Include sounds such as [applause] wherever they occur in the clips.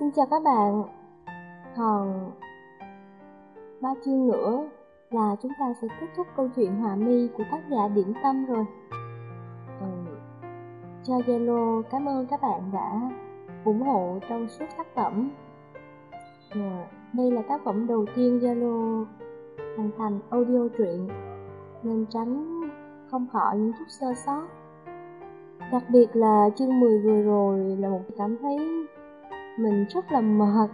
Xin chào các bạn Còn ba chương nữa là chúng ta sẽ kết thúc câu chuyện Hòa Mi của tác giả Điển Tâm rồi ừ. Cho Zalo, cảm ơn các bạn đã ủng hộ trong suốt tác phẩm yeah. Đây là tác phẩm đầu tiên Zalo hoàn thành audio truyện, Nên tránh không khỏi những chút sơ sót Đặc biệt là chương 10 vừa rồi là một cảm thấy mình rất là mệt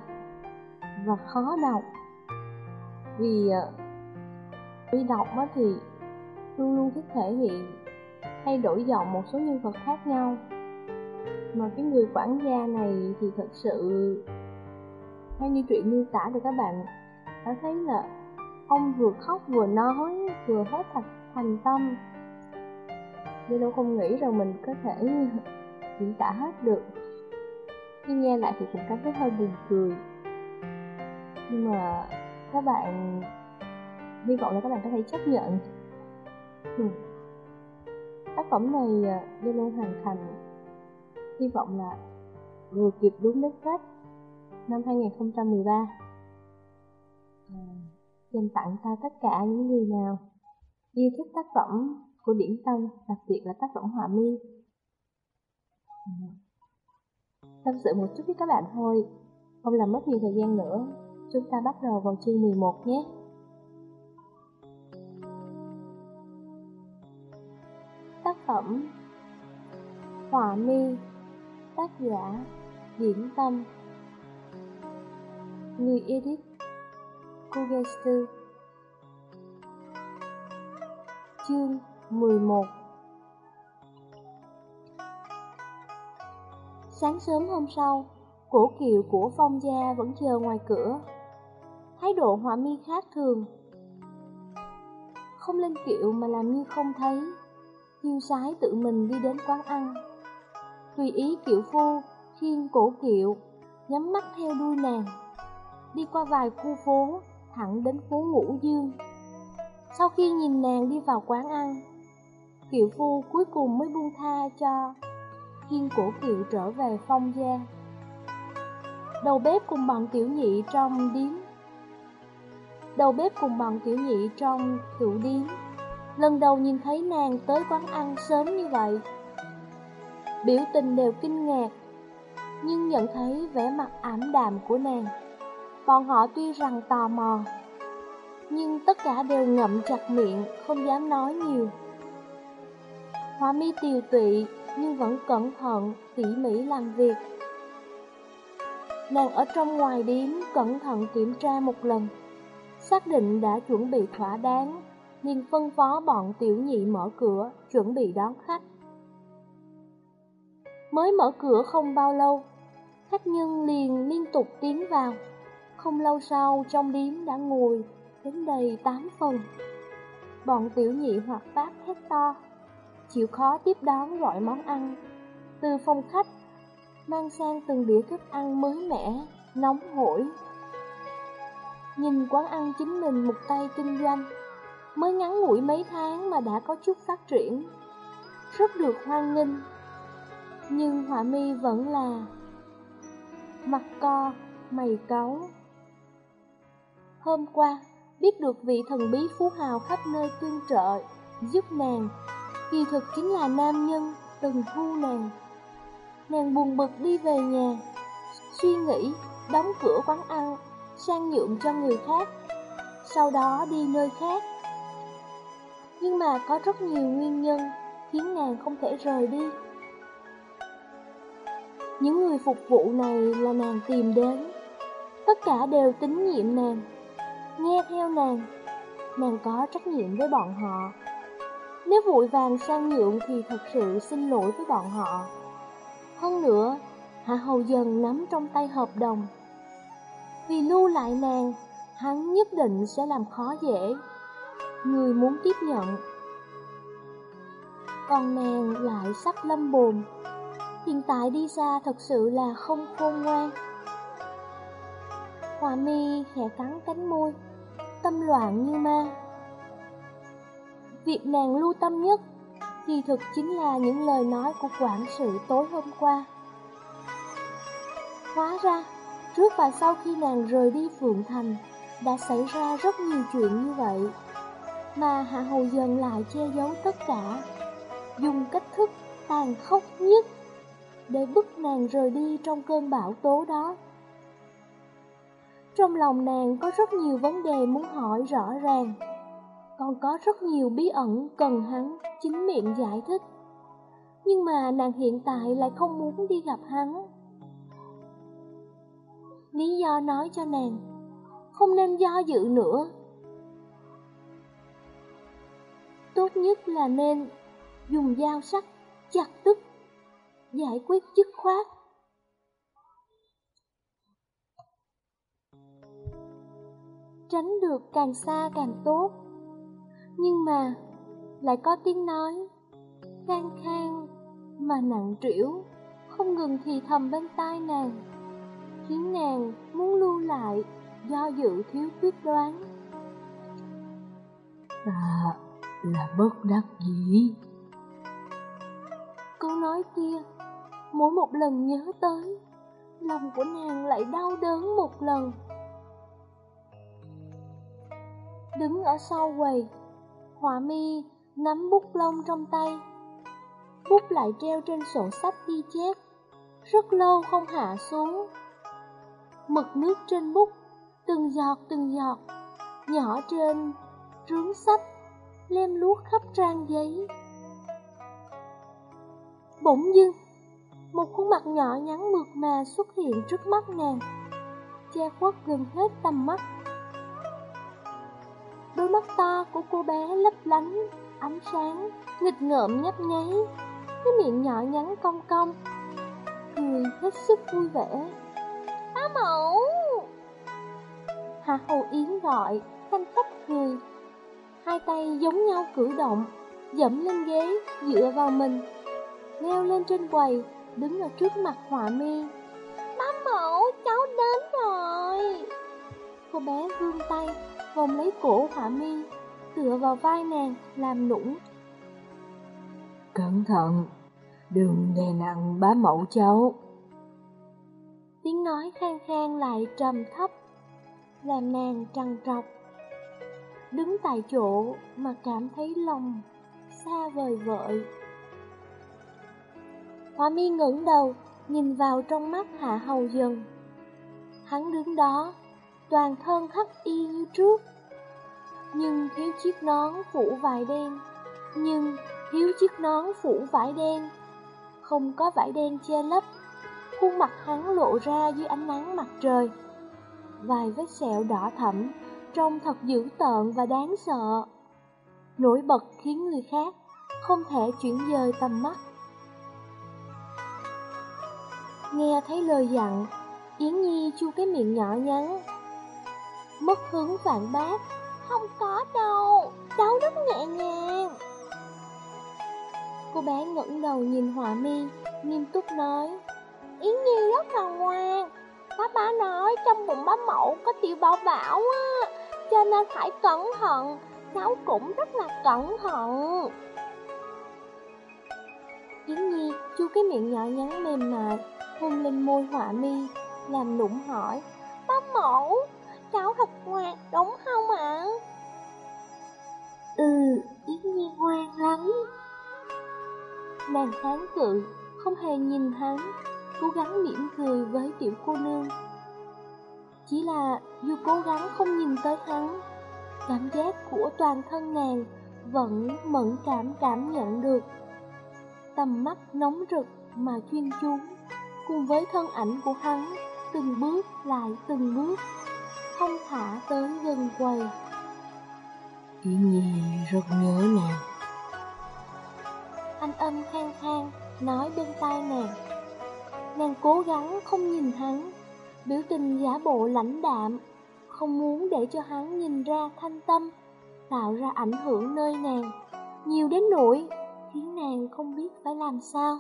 và khó đọc. Vì ờ, khi đọc thì luôn luôn thích thể hiện thay đổi giọng một số nhân vật khác nhau. Mà cái người quản gia này thì thật sự theo như chuyện miêu tả thì các bạn đã thấy là ông vừa khóc vừa nói, vừa hết thật thành tâm. Nên đâu không nghĩ rằng mình có thể diễn tả hết được khi nghe lại thì cũng cảm thấy hơi buồn cười. Nhưng mà các bạn hy vọng là các bạn có thể chấp nhận. Ừ. tác phẩm này à, do luôn hoàn thành. Hy vọng là vừa kịp đúng đất khách. Năm 2013 à, dành tặng cho tất cả những người nào yêu thích tác phẩm của Điển Tâm, đặc biệt là tác phẩm Họa Mi. Ừ. Tâm sự một chút với các bạn thôi, không làm mất nhiều thời gian nữa. Chúng ta bắt đầu vào chương 11 nhé. Tác phẩm Họa Mi Tác giả Diễn Tâm Người edit Kugestu Chương 11 Sáng sớm hôm sau, cổ kiệu của phong gia vẫn chờ ngoài cửa. Thái độ họa mi khác thường. Không lên kiệu mà làm như không thấy, tiêu sái tự mình đi đến quán ăn. Tùy ý kiệu phu, khiên cổ kiệu, nhắm mắt theo đuôi nàng. Đi qua vài khu phố, thẳng đến phố Ngũ Dương. Sau khi nhìn nàng đi vào quán ăn, Kiệu phu cuối cùng mới buông tha cho khiên cổ kiệu trở về phong gia Đầu bếp cùng bọn tiểu nhị trong điếm. Đầu bếp cùng bọn tiểu nhị trong tiểu điếm. Lần đầu nhìn thấy nàng tới quán ăn sớm như vậy. Biểu tình đều kinh ngạc Nhưng nhận thấy vẻ mặt ảm đạm của nàng. Bọn họ tuy rằng tò mò Nhưng tất cả đều ngậm chặt miệng, không dám nói nhiều. Hoa mi tiều tụy nhưng vẫn cẩn thận, tỉ mỉ làm việc. Nàng ở trong ngoài điếm cẩn thận kiểm tra một lần, xác định đã chuẩn bị thỏa đáng, liền phân phó bọn tiểu nhị mở cửa, chuẩn bị đón khách. Mới mở cửa không bao lâu, khách nhân liền liên tục tiến vào. Không lâu sau, trong điếm đã ngồi đến đầy tám phần. Bọn tiểu nhị hoạt bát hét to chịu khó tiếp đón gọi món ăn. Từ phòng khách, mang sang từng đĩa thức ăn mới mẻ, nóng hổi. Nhìn quán ăn chính mình một tay kinh doanh, mới ngắn ngủi mấy tháng mà đã có chút phát triển, rất được hoan nghênh. Nhưng Họa Mi vẫn là mặt co, mày cáu. Hôm qua, biết được vị thần bí phú hào khắp nơi tương trợ, giúp nàng kỳ thực chính là nam nhân từng thu nàng. Nàng buồn bực đi về nhà, suy nghĩ đóng cửa quán ăn, sang nhượng cho người khác, sau đó đi nơi khác. Nhưng mà có rất nhiều nguyên nhân khiến nàng không thể rời đi. Những người phục vụ này là nàng tìm đến, tất cả đều tín nhiệm nàng, nghe theo nàng, nàng có trách nhiệm với bọn họ. Nếu vội vàng sang nhượng thì thật sự xin lỗi với bọn họ. Hơn nữa, Hạ Hầu Dần nắm trong tay hợp đồng. Vì lưu lại nàng, hắn nhất định sẽ làm khó dễ. Người muốn tiếp nhận. Còn nàng lại sắp lâm bồn. Hiện tại đi xa thật sự là không khôn ngoan. Hòa mi khẽ cắn cánh môi, tâm loạn như ma. Việc nàng lưu tâm nhất Kỳ thực chính là những lời nói của quản sự tối hôm qua Hóa ra Trước và sau khi nàng rời đi Phượng Thành, đã xảy ra rất nhiều chuyện như vậy. Mà Hạ Hầu Dần lại che giấu tất cả, dùng cách thức tàn khốc nhất để bức nàng rời đi trong cơn bão tố đó. Trong lòng nàng có rất nhiều vấn đề muốn hỏi rõ ràng, còn có rất nhiều bí ẩn cần hắn chính miệng giải thích. Nhưng mà nàng hiện tại lại không muốn đi gặp hắn. Lý do nói cho nàng, không nên do dự nữa. Tốt nhất là nên dùng dao sắc chặt tức, giải quyết dứt khoát. Tránh được càng xa càng tốt. Nhưng mà, lại có tiếng nói, khang khang mà nặng trĩu, không ngừng thì thầm bên tai nàng, khiến nàng muốn lưu lại, do dự thiếu quyết đoán. Ta là bất đắc dĩ. Câu nói kia, mỗi một lần nhớ tới, lòng của nàng lại đau đớn một lần. Đứng ở sau quầy, Họa mi nắm bút lông trong tay. Bút lại treo trên sổ sách ghi chép, rất lâu không hạ xuống. Mực nước trên bút, từng giọt từng giọt, nhỏ trên rướng sách, lem luốt khắp trang giấy. Bỗng dưng, một khuôn mặt nhỏ nhắn mượt mà xuất hiện trước mắt nàng, che khuất gần hết tầm mắt. Đôi mắt to của cô bé lấp lánh, ánh sáng, nghịch ngợm nhấp nháy, cái miệng nhỏ nhắn cong cong, cười hết sức vui vẻ. Ba mẫu! Hạ Hầu Yến gọi, thanh khách cười. Hai tay giống nhau cử động, dẫm lên ghế, dựa vào mình, leo lên trên quầy, đứng ở trước mặt họa mi. Bá mẫu, cháu đến rồi! Cô bé vươn tay, vòng lấy cổ Hạ Mi, tựa vào vai nàng, làm nũng. Cẩn thận, đừng đè nặng bá mẫu cháu. Tiếng nói khang khang lại trầm thấp, làm nàng trằn trọc. Đứng tại chỗ mà cảm thấy lòng xa vời vợi. Hoa mi ngẩng đầu, nhìn vào trong mắt Hạ Hầu Dần. Hắn đứng đó, toàn thân hắc y như trước. Nhưng thiếu chiếc nón phủ vải đen, nhưng thiếu chiếc nón phủ vải đen, không có vải đen che lấp, khuôn mặt hắn lộ ra dưới ánh nắng mặt trời. Vài vết sẹo đỏ thẫm, trông thật dữ tợn và đáng sợ. Nổi bật khiến người khác không thể chuyển dời tầm mắt. Nghe thấy lời dặn, Yến Nhi chu cái miệng nhỏ nhắn, mất hứng phản bác. Không có đâu, cháu rất nhẹ nhàng. Cô bé ngẩng đầu nhìn Họa Mi, nghiêm túc nói. Yến Nhi rất là ngoan. Bá bá nói trong bụng bá mẫu có tiểu bảo bảo á, cho nên phải cẩn thận. Cháu cũng rất là cẩn thận. Yến Nhi chu cái miệng nhỏ nhắn mềm mại, hôn lên môi Họa Mi, làm nũng hỏi. Bá mẫu, cháu thật ngoan, đúng không ạ? Ừ, Yến Nhi ngoan lắm. Nàng kháng cự, không hề nhìn hắn, cố gắng mỉm cười với tiểu cô nương. Chỉ là dù cố gắng không nhìn tới hắn, cảm giác của toàn thân nàng vẫn mẫn cảm cảm nhận được. Tầm mắt nóng rực mà chuyên chú, cùng với thân ảnh của hắn, từng bước lại từng bước không thả tới gần quầy. Yến Nhi rất nhớ nàng. Anh âm khang khang nói bên tai nàng. Nàng cố gắng không nhìn hắn, biểu tình giả bộ lãnh đạm, không muốn để cho hắn nhìn ra thanh tâm, tạo ra ảnh hưởng nơi nàng, nhiều đến nỗi khiến nàng không biết phải làm sao.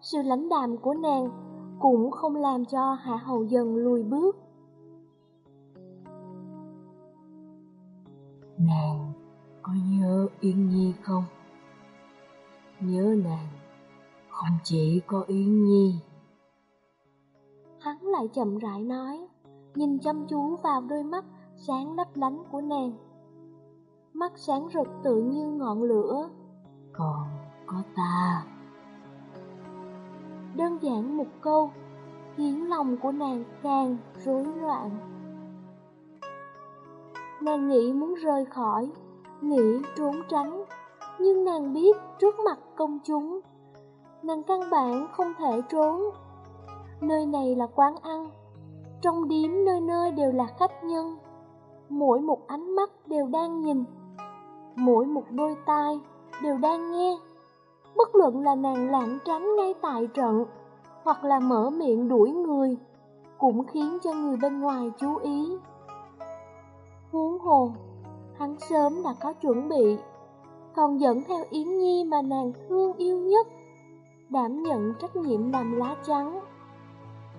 Sự lãnh đạm của nàng cũng không làm cho Hạ Hầu Dần lùi bước. Nàng có nhớ Yến Nhi không? Nhớ nàng, không chỉ có Yến Nhi, Hắn lại chậm rãi nói, nhìn chăm chú vào đôi mắt sáng lấp lánh của nàng. Mắt sáng rực tự như ngọn lửa. Còn có ta. Đơn giản một câu, khiến lòng của nàng càng rối loạn. Nàng nghĩ muốn rời khỏi, nghĩ trốn tránh, nhưng nàng biết trước mặt công chúng, nàng căn bản không thể trốn. Nơi này là quán ăn, trong điếm nơi nơi đều là khách nhân, mỗi một ánh mắt đều đang nhìn, mỗi một đôi tai đều đang nghe. Bất luận là nàng lảng tránh ngay tại trận, hoặc là mở miệng đuổi người, cũng khiến cho người bên ngoài chú ý. Huống hồ, hắn sớm đã có chuẩn bị, còn dẫn theo Yến Nhi mà nàng thương yêu nhất, đảm nhận trách nhiệm làm lá trắng.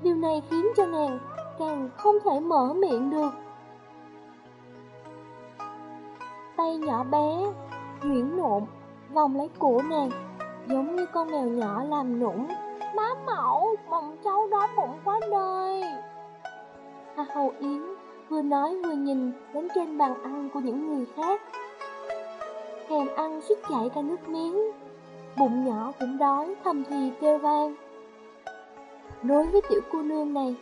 Điều này khiến cho nàng càng không thể mở miệng được. Tay nhỏ bé, nhuyễn nộm, vòng lấy cổ nàng, giống như con mèo nhỏ làm nũng. má mẫu, bồng cháu đó bụng quá đời. Hà Hầu Yến vừa nói vừa nhìn đến trên bàn ăn của những người khác. Thèm ăn suýt chảy cả nước miếng, bụng nhỏ cũng đói thầm thì kêu vang. Đối với tiểu cô nương này,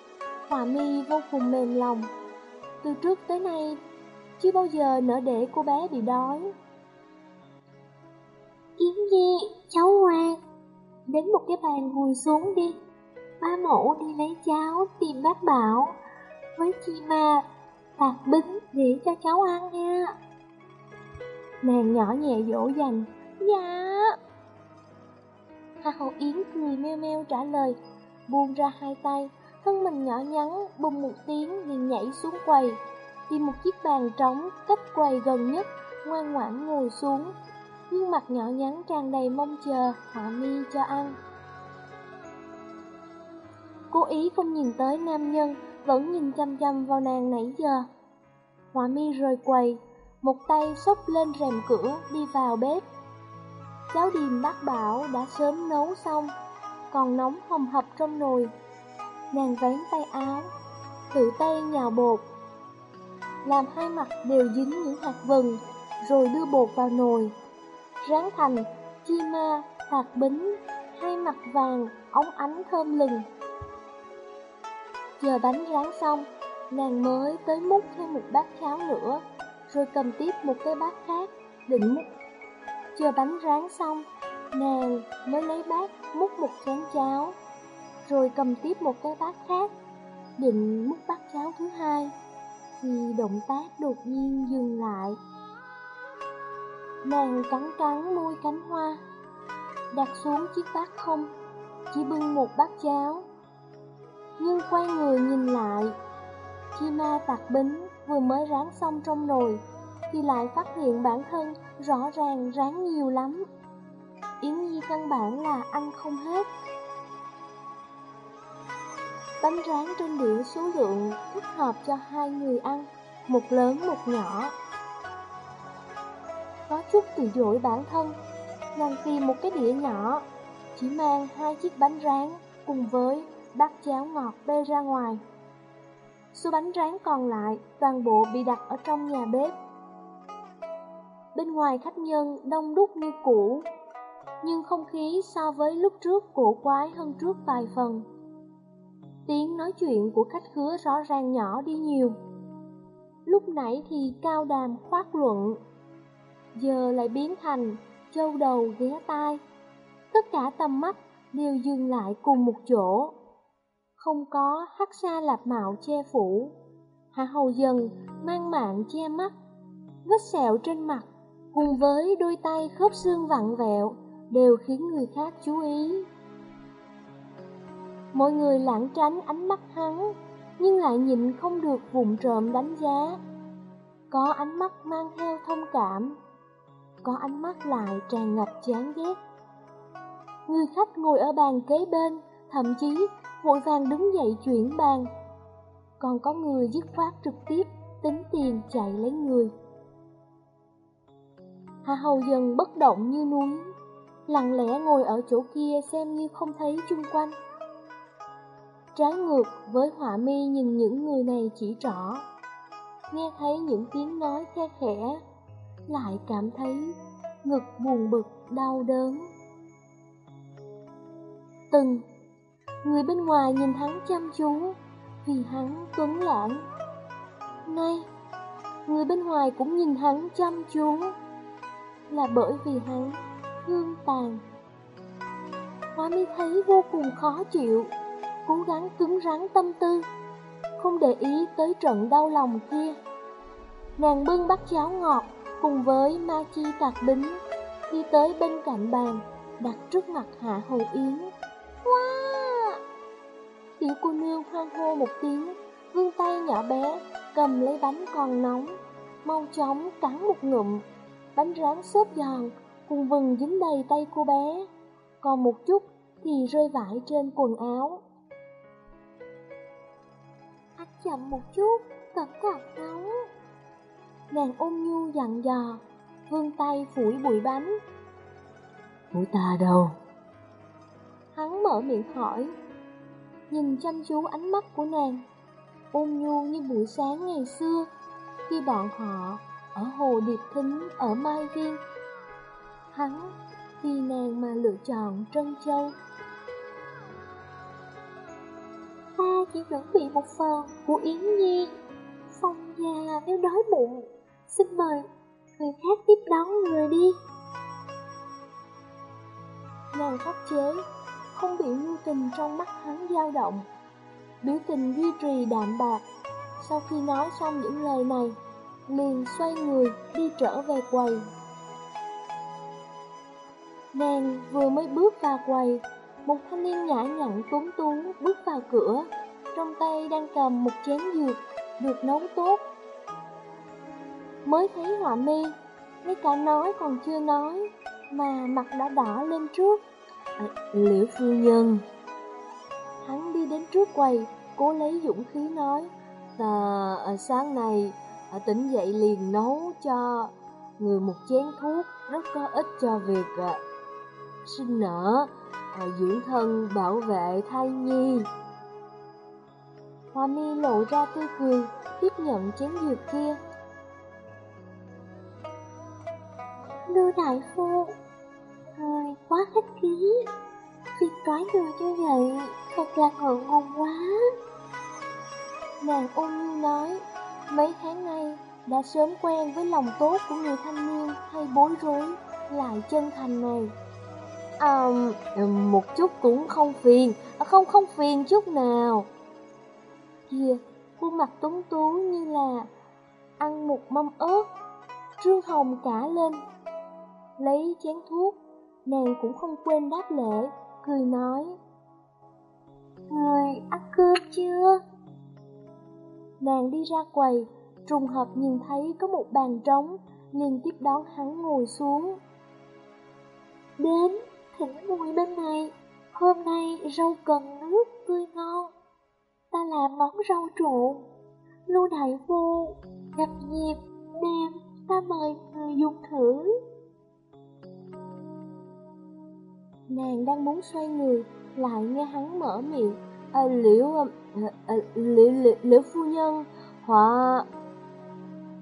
Hòa mi vô cùng mềm lòng. Từ trước tới nay, chưa bao giờ nỡ để cô bé bị đói. Yến Nhi, cháu ngoan, đến một cái bàn ngồi xuống đi. Ba mẫu đi lấy cháo tìm bác Bảo với chi ma Phạt bính để cho cháu ăn nha. Nàng nhỏ nhẹ dỗ dành Dạ. Hà Hậu Yến cười meo meo trả lời Buông ra hai tay. Thân mình nhỏ nhắn bùng một tiếng liền nhảy xuống quầy. Tìm một chiếc bàn trống cách quầy gần nhất Ngoan ngoãn ngồi xuống. Gương mặt nhỏ nhắn tràn đầy mong chờ Hạ mi cho ăn Cố ý không nhìn tới nam nhân vẫn nhìn chăm chăm vào nàng nãy giờ. Họa mi rời quầy, một tay xốc lên rèm cửa đi vào bếp. Cháo điềm bác bảo đã sớm nấu xong, còn nóng hầm hập trong nồi. Nàng vén tay áo, tự tay nhào bột, làm hai mặt đều dính những hạt vừng, rồi đưa bột vào nồi. Rán thành chi ma, hạt bính, hai mặt vàng, óng ánh thơm lừng. Chờ bánh rán xong, nàng mới tới múc thêm một bát cháo nữa, rồi cầm tiếp một cái bát khác, định múc. Chờ bánh rán xong, nàng mới lấy bát múc một chén cháo, rồi cầm tiếp một cái bát khác, định múc bát cháo thứ hai, thì động tác đột nhiên dừng lại. Nàng cắn cắn môi cánh hoa, đặt xuống chiếc bát không, chỉ bưng một bát cháo nhưng quay người nhìn lại. khi ma tạc bính vừa mới rán xong trong nồi, thì lại phát hiện bản thân rõ ràng rán nhiều lắm. Yến Nhi căn bản là ăn không hết. Bánh rán trên đĩa số lượng thích hợp cho hai người ăn, một lớn một nhỏ. Có chút từ dỗi bản thân, nàng tìm một cái đĩa nhỏ, chỉ mang hai chiếc bánh rán cùng với bát cháo ngọt bê ra ngoài. Số bánh rán còn lại toàn bộ bị đặt ở trong nhà bếp. Bên ngoài khách nhân đông đúc như cũ, nhưng không khí so với lúc trước cổ quái hơn trước vài phần. Tiếng nói chuyện của khách khứa rõ ràng nhỏ đi nhiều. Lúc nãy thì cao đàm khoác luận, giờ lại biến thành châu đầu ghé tai. Tất cả tầm mắt đều dừng lại cùng một chỗ không có hắc sa lạp mạo che phủ. Hạ hầu dần mang mạng che mắt, vết sẹo trên mặt cùng với đôi tay khớp xương vặn vẹo đều khiến người khác chú ý. Mọi người lãng tránh ánh mắt hắn, nhưng lại nhịn không được vùng trộm đánh giá. Có ánh mắt mang theo thông cảm, có ánh mắt lại tràn ngập chán ghét. Người khách ngồi ở bàn kế bên, thậm chí vội vàng đứng dậy chuyển bàn. Còn có người dứt khoát trực tiếp, tính tiền chạy lấy người. Hà Hầu dần bất động như núi, lặng lẽ ngồi ở chỗ kia xem như không thấy chung quanh. trái ngược với họa mi nhìn những người này chỉ trỏ. Nghe thấy những tiếng nói khe khẽ, lại cảm thấy ngực buồn bực, đau đớn. Từng, người bên ngoài nhìn hắn chăm chú, vì hắn tuấn lãng. Nay, người bên ngoài cũng nhìn hắn chăm chú, là bởi vì hắn hương tàn. Hoa mi thấy vô cùng khó chịu, cố gắng cứng rắn tâm tư, không để ý tới trận đau lòng kia. Nàng bưng bát cháo ngọt cùng với ma chi tạc bính, đi tới bên cạnh bàn, đặt trước mặt Hạ Hầu Yến. Wow! Tiểu cô nương hoang hô một tiếng, vươn tay nhỏ bé, cầm lấy bánh còn nóng, mau chóng cắn một ngụm. Bánh rán xốp giòn, cùng vừng dính đầy tay cô bé, còn một chút thì rơi vãi trên quần áo. Ăn chậm một chút, cẩn thận nóng. Nàng ôm nhu dặn dò, vươn tay phủi bụi bánh. Của ta đâu? Hắn mở miệng hỏi, nhìn chăm chú ánh mắt của nàng, ôn nhu như buổi sáng ngày xưa, khi bọn họ ở hồ Điệp Thính ở Mai Viên. Hắn vì nàng mà lựa chọn Trân Châu. Ta chỉ chuẩn bị một phần của Yến Nhi. Phong già nếu đói bụng, xin mời người khác tiếp đón người đi. Nàng khắc chế, không bị nhu tình trong mắt hắn dao động. Biểu tình duy trì đạm bạc. Sau khi nói xong những lời này, liền xoay người đi trở về quầy. Nàng vừa mới bước vào quầy, một thanh niên nhã nhặn tuấn tú bước vào cửa, trong tay đang cầm một chén dược được nấu tốt. Mới thấy họa mi, ngay cả nói còn chưa nói, mà mặt đã đỏ lên trước. À, liễu phu nhân Hắn đi đến trước quầy, cố lấy dũng khí nói, à, sáng nay à, tỉnh dậy liền nấu cho người một chén thuốc rất có ích cho việc à, sinh nở, à, dưỡng thân bảo vệ thai nhi. Hoa mi lộ ra tươi cười, tiếp nhận chén dược kia. Lưu đại phu, người quá khách khí, việc toái người như vậy, thật là ngượng ngùng quá. Nàng ôn nhu nói, mấy tháng nay đã sớm quen với lòng tốt của người thanh niên hay bối rối, lại chân thành này. À, một chút cũng không phiền, à, không không phiền chút nào. Kìa, khuôn mặt tuấn tú như là ăn một mâm ớt, trương hồng cả lên. Lấy chén thuốc, nàng cũng không quên đáp lễ, cười nói. Người ăn cơm chưa? Nàng đi ra quầy, trùng hợp nhìn thấy có một bàn trống, liền tiếp đón hắn ngồi xuống. Đến, thỉnh ngồi bên này, hôm nay rau cần nước tươi ngon. Ta làm món rau trộn, lưu đại vô, gặp nhịp, đem, ta mời người dùng thử. Nàng đang muốn xoay người, lại nghe hắn mở miệng. À, liễu, à, à, liễu, liễu, liễu phu nhân, họa...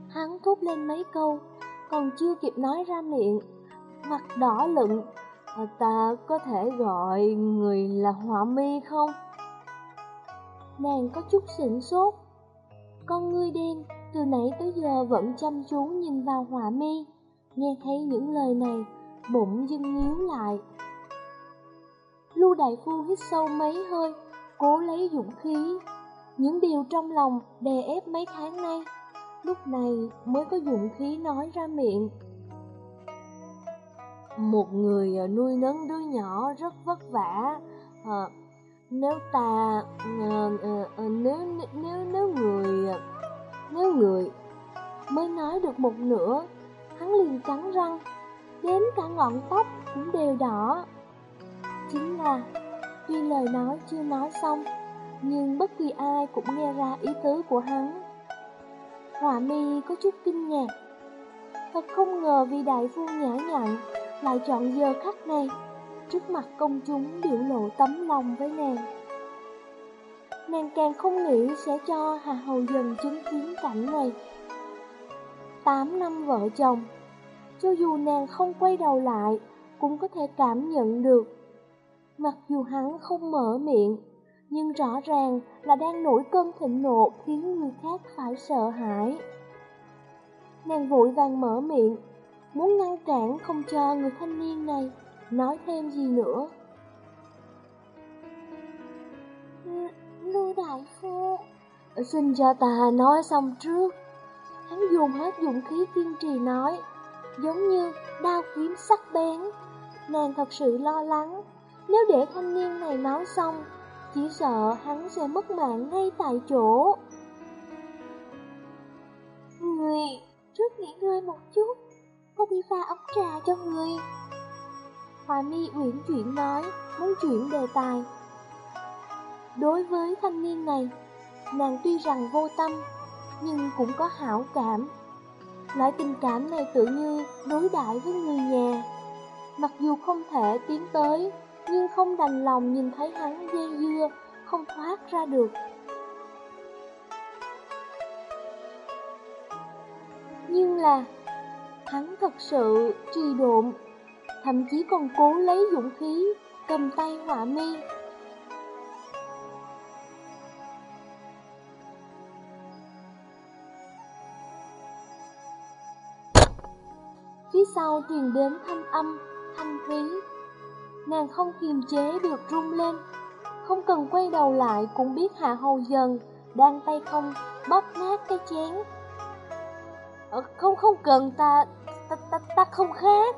Hắn thốt lên mấy câu, còn chưa kịp nói ra miệng, mặt đỏ lựng. À, ta có thể gọi người là họa mi không? Nàng có chút sửng sốt. Con ngươi đen từ nãy tới giờ vẫn chăm chú nhìn vào họa mi, nghe thấy những lời này, bụng dưng nhíu lại. Lưu đại phu hít sâu mấy hơi, cố lấy dũng khí. Những điều trong lòng đè ép mấy tháng nay, lúc này mới có dũng khí nói ra miệng. Một người à, nuôi nấng đứa nhỏ rất vất vả. À, nếu ta à, à, à nếu nếu nếu người à, nếu người mới nói được một nửa, hắn liền cắn răng, đến cả ngọn tóc cũng đều đỏ. Chính là Tuy lời nói chưa nói xong, nhưng bất kỳ ai cũng nghe ra ý tứ của hắn. Hòa mi có chút kinh ngạc. Thật không ngờ vì đại phu nhã nhặn lại chọn giờ khắc này, trước mặt công chúng biểu lộ tấm lòng với nàng. nàng càng không nghĩ sẽ cho Hà Hầu dần chứng kiến cảnh này. Tám năm vợ chồng, cho dù nàng không quay đầu lại, cũng có thể cảm nhận được. Mặc dù hắn không mở miệng, nhưng rõ ràng là đang nổi cơn thịnh nộ khiến người khác phải sợ hãi. Nàng vội vàng mở miệng, muốn ngăn cản không cho người thanh niên này nói thêm gì nữa. Lưu đại phu, xin cho ta nói xong trước. Hắn dùng hết dụng khí kiên trì nói, giống như đao kiếm sắc bén. Nàng thật sự lo lắng, nếu để thanh niên này nói xong, chỉ sợ hắn sẽ mất mạng ngay tại chỗ. Người, trước nghỉ ngơi một chút, ta đi pha ấm trà cho người. Hòa mi uyển chuyển nói, muốn chuyển đề tài. Đối với thanh niên này, nàng tuy rằng vô tâm, nhưng cũng có hảo cảm. Loại tình cảm này tự như đối đãi với người nhà. Mặc dù không thể tiến tới, nhưng không đành lòng nhìn thấy hắn dây dưa, không thoát ra được. Nhưng là, hắn thật sự trì độn, thậm chí còn cố lấy dũng khí, cầm tay họa mi. Phía sau truyền đến thanh âm, thanh thúy. Nàng không kiềm chế được rung lên, không cần quay đầu lại cũng biết Hạ Hầu Dần đang tay không bóp nát cái chén. Ờ, không không cần ta, ta, ta, ta không khác.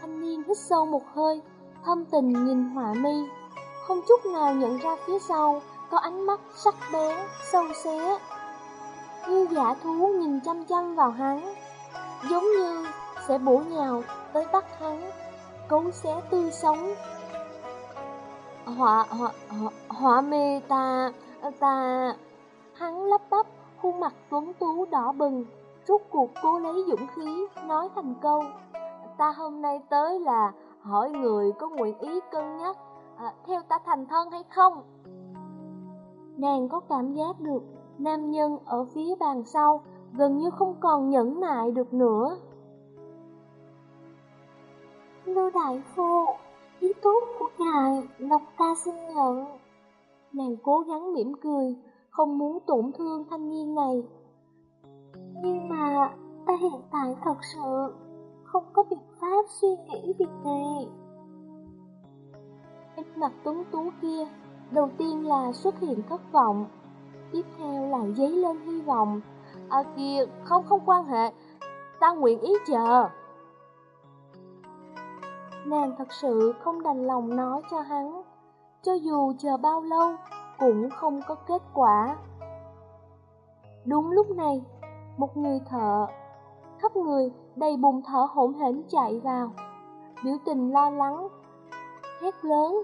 Thanh niên hít sâu một hơi, thâm tình nhìn họa mi, không chút nào nhận ra phía sau có ánh mắt sắc bén, sâu xé. Như giả thú nhìn chăm chăm vào hắn, giống như sẽ bổ nhào tới bắt hắn, cấu xé tươi sống. Họa, họa, họa, họa mê ta, ta... Hắn lắp bắp, khuôn mặt tuấn tú đỏ bừng, rút cuộc cố lấy dũng khí, nói thành câu. Ta hôm nay tới là hỏi người có nguyện ý cân nhắc, à, theo ta thành thân hay không? Nàng có cảm giác được nam nhân ở phía bàn sau gần như không còn nhẫn nại được nữa. Lưu Đại Phu, ý tốt của ngài, lòng ta xin nhận. Nàng cố gắng mỉm cười, không muốn tổn thương thanh niên này. Nhưng mà, ta hiện tại thật sự không có biện pháp suy nghĩ việc này. Ít mặt tuấn tú kia, đầu tiên là xuất hiện thất vọng, tiếp theo là dấy lên hy vọng. À kìa, không không quan hệ, ta nguyện ý chờ. Nàng thật sự không đành lòng nói cho hắn, cho dù chờ bao lâu cũng không có kết quả. Đúng lúc này, một người thợ, khắp người đầy bùng thở hỗn hển chạy vào, biểu tình lo lắng, hét lớn.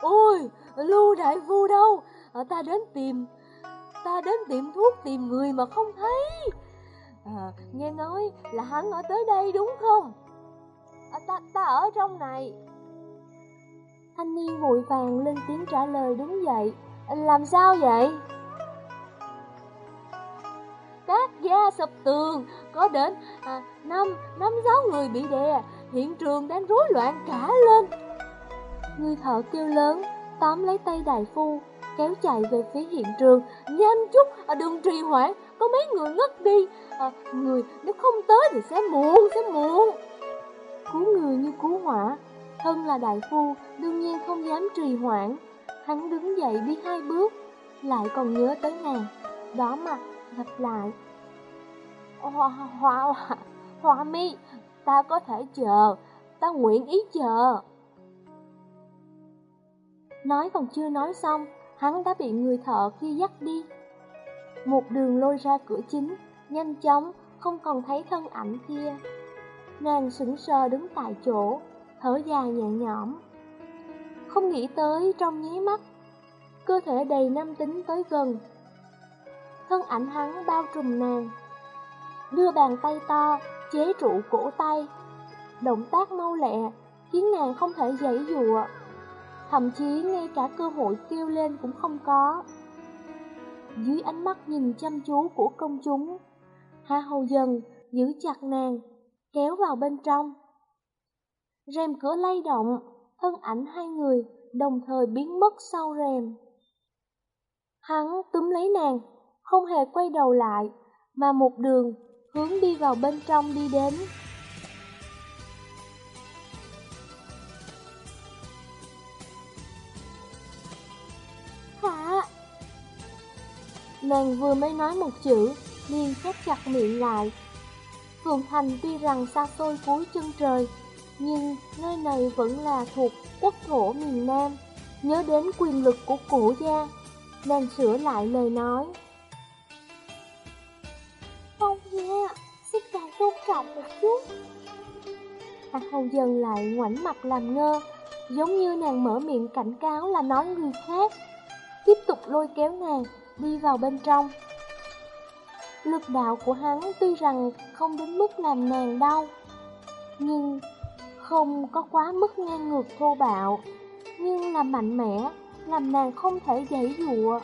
Ôi, Lưu Đại Vu đâu? Ờ, ta đến tìm, ta đến tiệm thuốc tìm người mà không thấy. À, nghe nói là hắn ở tới đây đúng không? À, ta, ta ở trong này. Thanh niên vội vàng lên tiếng trả lời đúng vậy. À, làm sao vậy? Các gia sập tường, có đến à, năm, năm sáu người bị đè, hiện trường đang rối loạn cả lên. Người thợ kêu lớn, tóm lấy tay đại phu, kéo chạy về phía hiện trường. Nhanh chút, à, đừng trì hoãn, có mấy người ngất đi. À, người nếu không tới thì sẽ muộn, sẽ muộn. Cứu người như cứu hỏa, thân là đại phu, đương nhiên không dám trì hoãn. Hắn đứng dậy đi hai bước, lại còn nhớ tới nàng, đó mặt, gặp lại. Hoa, hoa, hoa, hoa mi, ta có thể chờ, ta nguyện ý chờ. Nói còn chưa nói xong, hắn đã bị người thợ kia dắt đi. Một đường lôi ra cửa chính, nhanh chóng, không còn thấy thân ảnh kia. Nàng sững sờ đứng tại chỗ, thở dài nhẹ nhõm. Không nghĩ tới trong nháy mắt, cơ thể đầy nam tính tới gần. Thân ảnh hắn bao trùm nàng, đưa bàn tay to, chế trụ cổ tay. Động tác mau lẹ, khiến nàng không thể giãy dụa. thậm chí ngay cả cơ hội kêu lên cũng không có. Dưới ánh mắt nhìn chăm chú của công chúng, Hạ Hầu Dần giữ chặt nàng, kéo vào bên trong. Rèm cửa lay động, thân ảnh hai người đồng thời biến mất sau rèm. Hắn túm lấy nàng, không hề quay đầu lại, mà một đường hướng đi vào bên trong đi đến. Nàng vừa mới nói một chữ, liền khép chặt miệng lại. Phường Thành tuy rằng xa xôi cuối chân trời, nhưng nơi này vẫn là thuộc quốc thổ miền Nam. Nhớ đến quyền lực của cổ gia, nàng sửa lại lời nói. Không nha, xin càng tôn trọng một chút. Hạt hầu dần lại ngoảnh mặt làm ngơ, giống như nàng mở miệng cảnh cáo là nói người khác. Tiếp tục lôi kéo nàng, đi vào bên trong. Lực đạo của hắn tuy rằng không đến mức làm nàng đau, nhưng không có quá mức ngang ngược thô bạo, nhưng là mạnh mẽ, làm nàng không thể dãy dụa.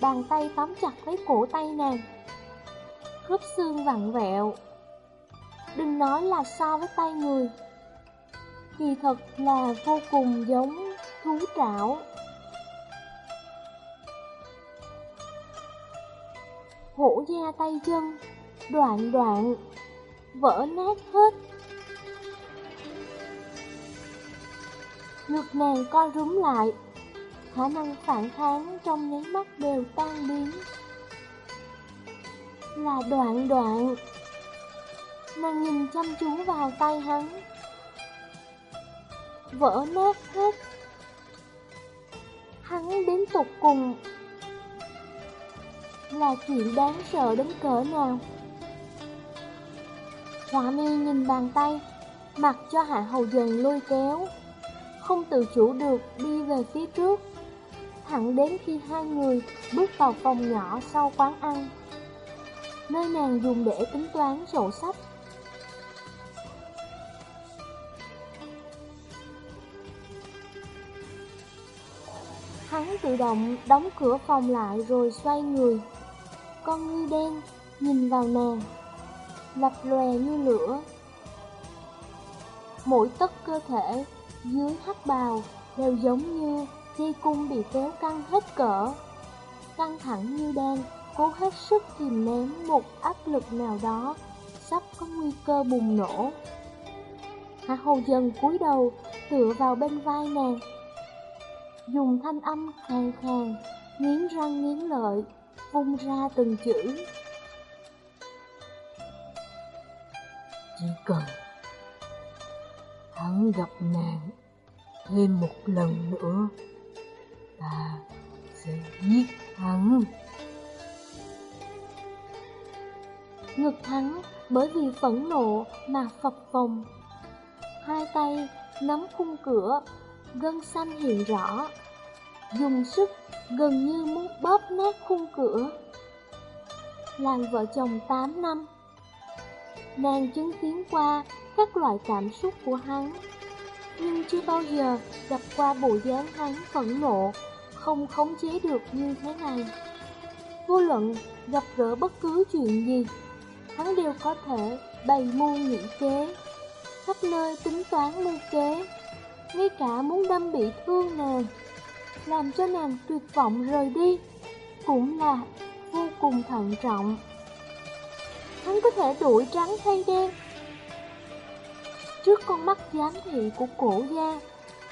Bàn tay tóm chặt lấy cổ tay nàng, khớp xương vặn vẹo. Đừng nói là so với tay người, thì thật là vô cùng giống thú trảo. Hổ da tay chân, đoạn đoạn, vỡ nát hết. Ngực nàng co rúm lại, khả năng phản kháng trong nháy mắt đều tan biến. Là đoạn đoạn. Nàng nhìn chăm chú vào tay hắn. Vỡ nát hết. Hắn đến tục cùng là chuyện đáng sợ đến cỡ nào. Họa mi nhìn bàn tay, mặc cho hạ hầu dần lôi kéo, không tự chủ được đi về phía trước, thẳng đến khi hai người bước vào phòng nhỏ sau quán ăn, nơi nàng dùng để tính toán sổ sách. Hắn tự động đóng cửa phòng lại rồi xoay người con ngươi đen nhìn vào nàng, lập lòe như lửa. Mỗi tấc cơ thể dưới hắc bào đều giống như dây cung bị kéo căng hết cỡ, căng thẳng như đang cố hết sức kìm nén một áp lực nào đó sắp có nguy cơ bùng nổ. Hạ Hồ dần cúi đầu tựa vào bên vai nàng, dùng thanh âm khàn khàn, nghiến răng nghiến lợi phun ra từng chữ. Chỉ cần hắn gặp nàng thêm một lần nữa, ta sẽ giết hắn. Ngực hắn bởi vì phẫn nộ mà phập phồng. Hai tay nắm khung cửa, gân xanh hiện rõ. Dùng sức gần như muốn bóp mất khung cửa. Làm vợ chồng 8 năm, nàng chứng kiến qua các loại cảm xúc của hắn, nhưng chưa bao giờ gặp qua bộ dáng hắn phẫn nộ, không khống chế được như thế này. Vô luận gặp gỡ bất cứ chuyện gì, hắn đều có thể bày mưu nghĩ kế, khắp nơi tính toán mưu kế, ngay cả muốn đâm bị thương nàng làm cho nàng tuyệt vọng rời đi, cũng là vô cùng thận trọng. Hắn có thể đuổi trắng thay đen. Trước con mắt giám thị của cổ gia,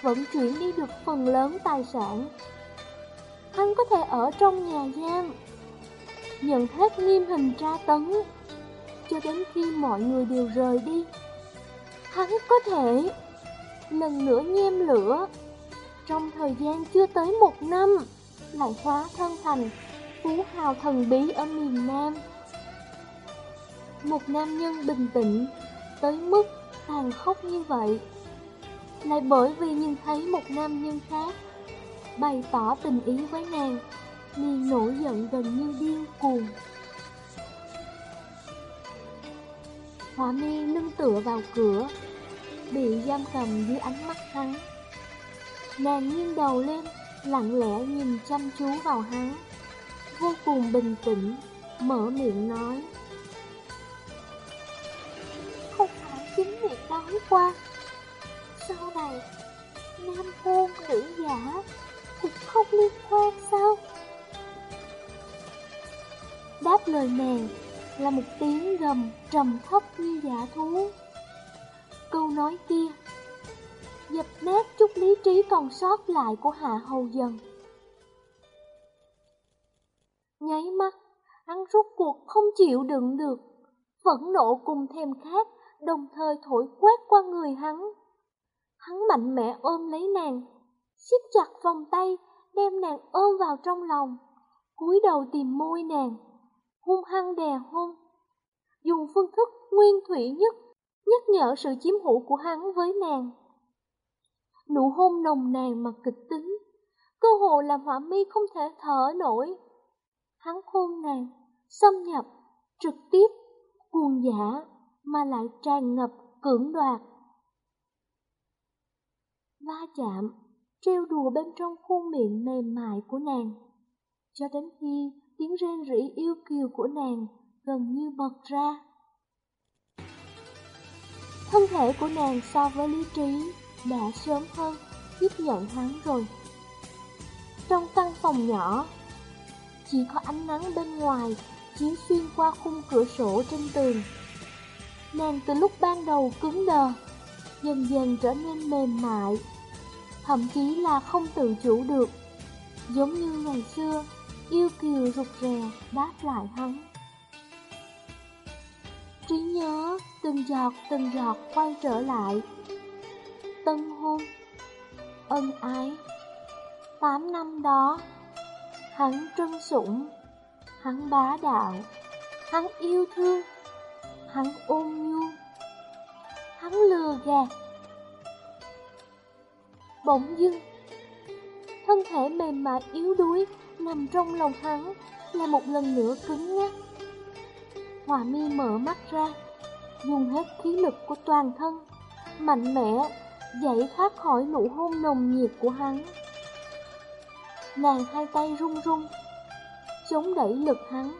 vẫn chuyển đi được phần lớn tài sản. Hắn có thể ở trong nhà giam, nhận hết nghiêm hình tra tấn, cho đến khi mọi người đều rời đi. Hắn có thể lần nữa nhem lửa trong thời gian chưa tới một năm, lại hóa thân thành phú hào thần bí ở miền Nam. Một nam nhân bình tĩnh, tới mức tàn khốc như vậy, lại bởi vì nhìn thấy một nam nhân khác, bày tỏ tình ý với nàng, liền nổi giận gần như điên cuồng. Hỏa mi lưng tựa vào cửa, bị giam cầm dưới ánh mắt hắn. Nàng nghiêng đầu lên, lặng lẽ nhìn chăm chú vào hắn, vô cùng bình tĩnh, mở miệng nói. Không phải chính miệng nói qua, sau này, nam hôn nữ giả cũng không liên quan sao? Đáp lời nàng là một tiếng gầm trầm thấp như giả thú. Câu nói kia dập nát chút lý trí còn sót lại của Hạ Hầu Dần. Nháy mắt, hắn rút cuộc không chịu đựng được, phẫn nộ cùng thèm khát, đồng thời thổi quét qua người hắn. Hắn mạnh mẽ ôm lấy nàng, siết chặt vòng tay, đem nàng ôm vào trong lòng, cúi đầu tìm môi nàng, hung hăng đè hôn. Dùng phương thức nguyên thủy nhất, nhắc nhở sự chiếm hữu của hắn với nàng nụ hôn nồng nàn mà kịch tính, cơ hồ làm họa mi không thể thở nổi. Hắn hôn nàng, xâm nhập, trực tiếp, cuồng giả, mà lại tràn ngập, cưỡng đoạt. Va chạm, treo đùa bên trong khuôn miệng mềm mại của nàng, cho đến khi tiếng rên rỉ yêu kiều của nàng gần như bật ra. Thân thể của nàng so với lý trí đã sớm hơn tiếp nhận hắn rồi. Trong căn phòng nhỏ, chỉ có ánh nắng bên ngoài chiếu xuyên qua khung cửa sổ trên tường. Nàng từ lúc ban đầu cứng đờ, dần dần trở nên mềm mại, thậm chí là không tự chủ được, giống như ngày xưa, yêu kiều rụt rè đáp lại hắn. Trí nhớ từng giọt từng giọt quay trở lại tân hôn. Ân ái. Tám năm đó, Hắn trân sủng, Hắn bá đạo, Hắn yêu thương, Hắn ôn nhu, Hắn lừa gạt. Bỗng dưng, Thân thể mềm mại yếu đuối Nằm trong lòng hắn Là một lần nữa cứng nhắc. Hòa mi mở mắt ra, Dùng hết khí lực của toàn thân, Mạnh mẽ dậy thoát khỏi nụ hôn nồng nhiệt của hắn. Nàng hai tay run run, chống đẩy lực hắn,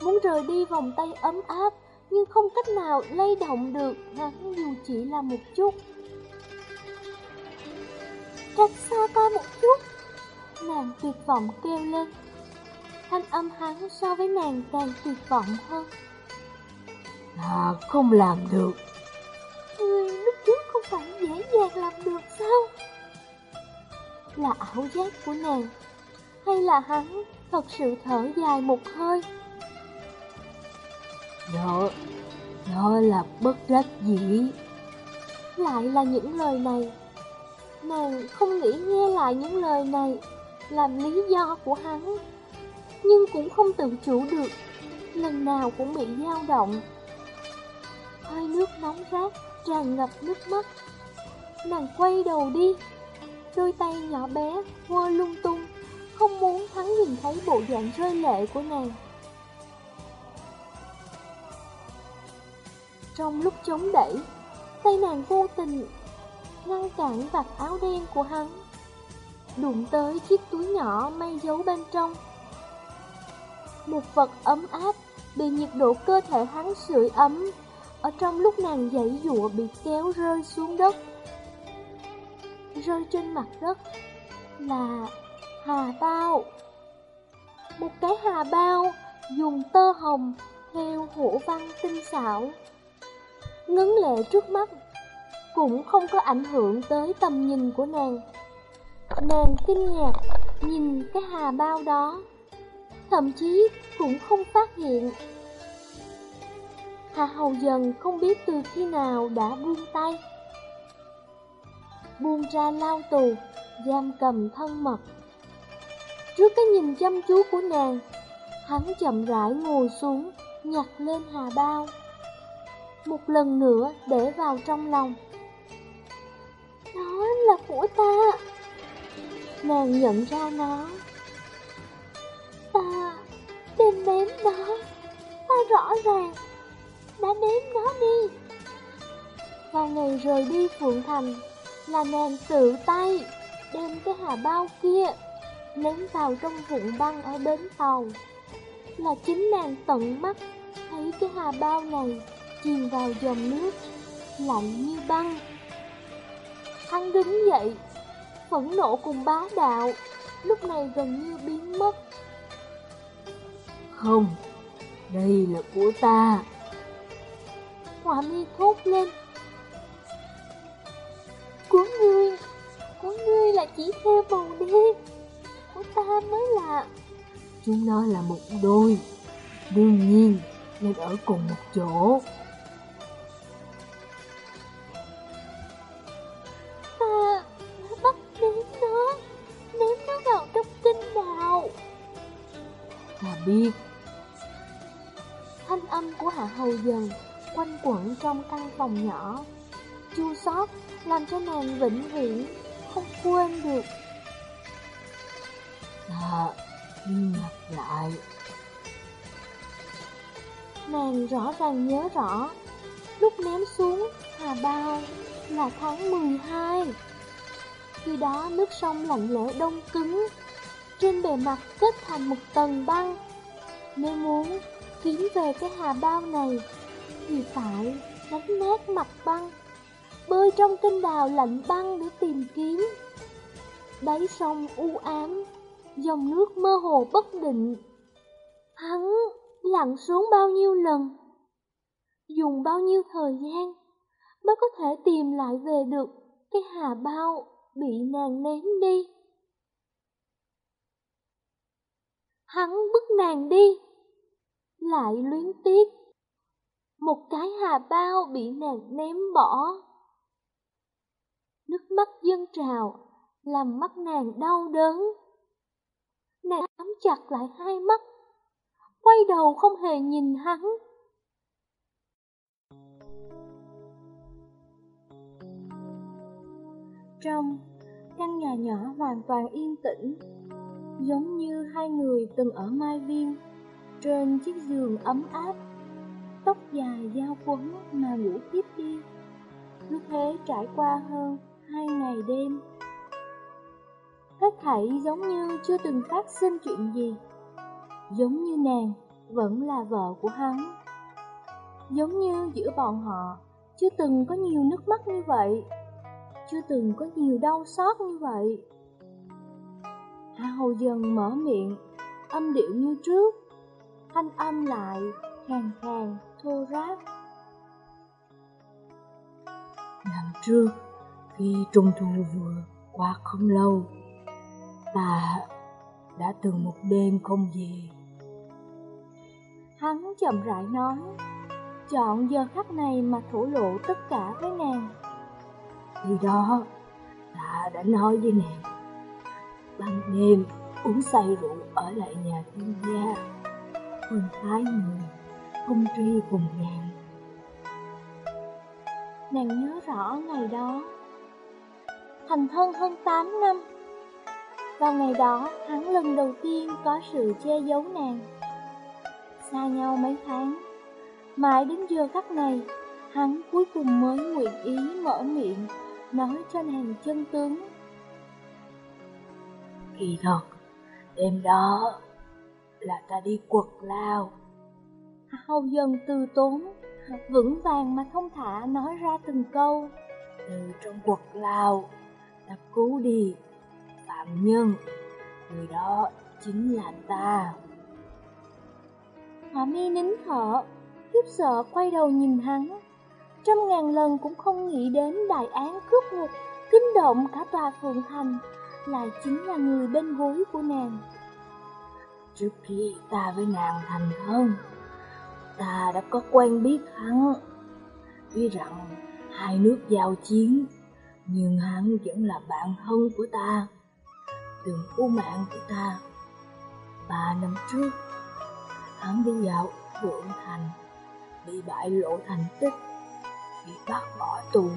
muốn rời đi vòng tay ấm áp, nhưng không cách nào lay động được hắn dù chỉ là một chút. Cách xa ta một chút, nàng tuyệt vọng kêu lên. Thanh âm hắn so với nàng càng tuyệt vọng hơn. Ta không làm được phải dễ dàng làm được sao? Là ảo giác của nàng, hay là hắn thật sự thở dài một hơi? Đó, đó là bất đắc dĩ. Lại là những lời này. Nàng không nghĩ nghe lại những lời này làm lý do của hắn, nhưng cũng không tự chủ được, lần nào cũng bị dao động. Hơi nước nóng rát tràn ngập nước mắt. Nàng quay đầu đi, đôi tay nhỏ bé hoa lung tung, không muốn hắn nhìn thấy bộ dạng rơi lệ của nàng. Trong lúc chống đẩy, tay nàng vô tình ngăn cản vạt áo đen của hắn, đụng tới chiếc túi nhỏ may giấu bên trong. Một vật ấm áp bị nhiệt độ cơ thể hắn sưởi ấm ở trong lúc nàng dãy dụa bị kéo rơi xuống đất. Rơi trên mặt đất là hà bao. Một cái hà bao dùng tơ hồng theo hổ văn tinh xảo. Ngấn lệ trước mắt cũng không có ảnh hưởng tới tầm nhìn của nàng. Nàng kinh ngạc nhìn cái hà bao đó, thậm chí cũng không phát hiện Hà Hầu dần không biết từ khi nào đã buông tay. Buông ra lao tù, giam cầm thân mật. Trước cái nhìn chăm chú của nàng Hắn chậm rãi ngồi xuống, nhặt lên hà bao. Một lần nữa để vào trong lòng. Đó là của ta. Nàng nhận ra nó. Ta đem đến đó. Ta rõ ràng đã ném nó đi Vào ngày rời đi Phượng Thành Là nàng tự tay đem cái hà bao kia ném vào trong vụn băng ở bến tàu. Là chính nàng tận mắt thấy cái hà bao này chìm vào dòng nước, lạnh như băng. Hắn đứng dậy, phẫn nộ cùng bá đạo, lúc này gần như biến mất. Không, đây là của ta. Họa mi thốt lên. Của ngươi, của ngươi là chỉ theo màu đen, của ta mới là... Chúng nó là một đôi, đương nhiên nên ở cùng một chỗ. Ta bắt ném nó, ném nó vào trong kinh đào. Ta biết. Thanh âm của Hạ Hầu Dần quanh quẩn trong căn phòng nhỏ, chua xót làm cho nàng vĩnh viễn không quên được. Ờ, Ta nhắc lại. Nàng rõ ràng nhớ rõ, lúc ném xuống Hà Bao là tháng 12. Khi đó nước sông lạnh lẽo đông cứng, trên bề mặt kết thành một tầng băng. Nếu muốn kiếm về cái Hà Bao này, thì phải đánh nát mặt băng, bơi trong kênh đào lạnh băng để tìm kiếm. Đáy sông u ám, dòng nước mơ hồ bất định. Hắn lặn xuống bao nhiêu lần, dùng bao nhiêu thời gian mới có thể tìm lại về được cái hà bao bị nàng ném đi. Hắn bức nàng đi, lại luyến tiếc. Một cái hà bao bị nàng ném bỏ. Nước mắt dâng trào, làm mắt nàng đau đớn. Nàng nắm chặt lại hai mắt, quay đầu không hề nhìn hắn. Trong căn nhà nhỏ hoàn toàn yên tĩnh, giống như hai người từng ở Mai Viên, trên chiếc giường ấm áp, tóc dài giao quấn mà ngủ tiếp đi. Cứ thế trải qua hơn hai ngày đêm. Hết thảy giống như chưa từng phát sinh chuyện gì, giống như nàng vẫn là vợ của hắn. Giống như giữa bọn họ chưa từng có nhiều nước mắt như vậy chưa từng có nhiều đau xót như vậy. Hạ Hầu dần mở miệng, âm điệu như trước, thanh âm lại, khàn khàn, thô ráp. Năm trước, khi trung thu vừa qua không lâu, ta đã từng một đêm không về. Hắn chậm rãi nói, chọn giờ khắc này mà thổ lộ tất cả với nàng. Khi đó, ta đã nói với nàng, ban đêm uống say rượu ở lại nhà thiên gia, hơn thái người, cung tri cùng dạng Nàng nhớ rõ ngày đó, thành thân hơn 8 năm. Vào ngày đó, hắn lần đầu tiên có sự che giấu nàng. Xa nhau mấy tháng, mãi đến giờ khắc này, hắn cuối cùng mới nguyện ý mở miệng nói cho nàng chân tướng. Kỳ thật, đêm đó là ta đi quật lao. Hầu dần từ tốn, vững vàng mà thông thả nói ra từng câu. Từ trong quật lao, ta cứu đi phạm nhân, người đó chính là ta. Hỏa mi nín thở, khiếp sợ quay đầu nhìn hắn trăm ngàn lần cũng không nghĩ đến đại án cướp ngục, kinh động cả tòa phượng thành, lại chính là người bên gối của nàng. Trước khi ta với nàng thành thân, ta đã có quen biết hắn. Tuy rằng hai nước giao chiến, nhưng hắn vẫn là bạn thân của ta, từng cứu mạng của ta. Ba năm trước, hắn đi vào Phượng Thành, bị bại lộ thành tích bị bắt bỏ tù.